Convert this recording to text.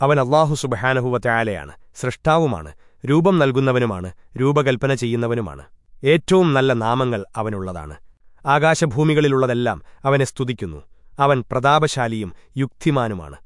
അവൻ അള്ളാഹു സുബഹാനഹുവറ്റയാലയാണ് സൃഷ്ടാവുമാണ് രൂപം നൽകുന്നവനുമാണ് രൂപകൽപ്പന ചെയ്യുന്നവനുമാണ്. ഏറ്റവും നല്ല നാമങ്ങൾ അവനുള്ളതാണ്. ആകാശഭൂമികളിലുള്ളതെല്ലാം അവനെ സ്തുതിക്കുന്നു. അവൻ പ്രതാപശാലിയും യുക്തിമാനുമാണ്.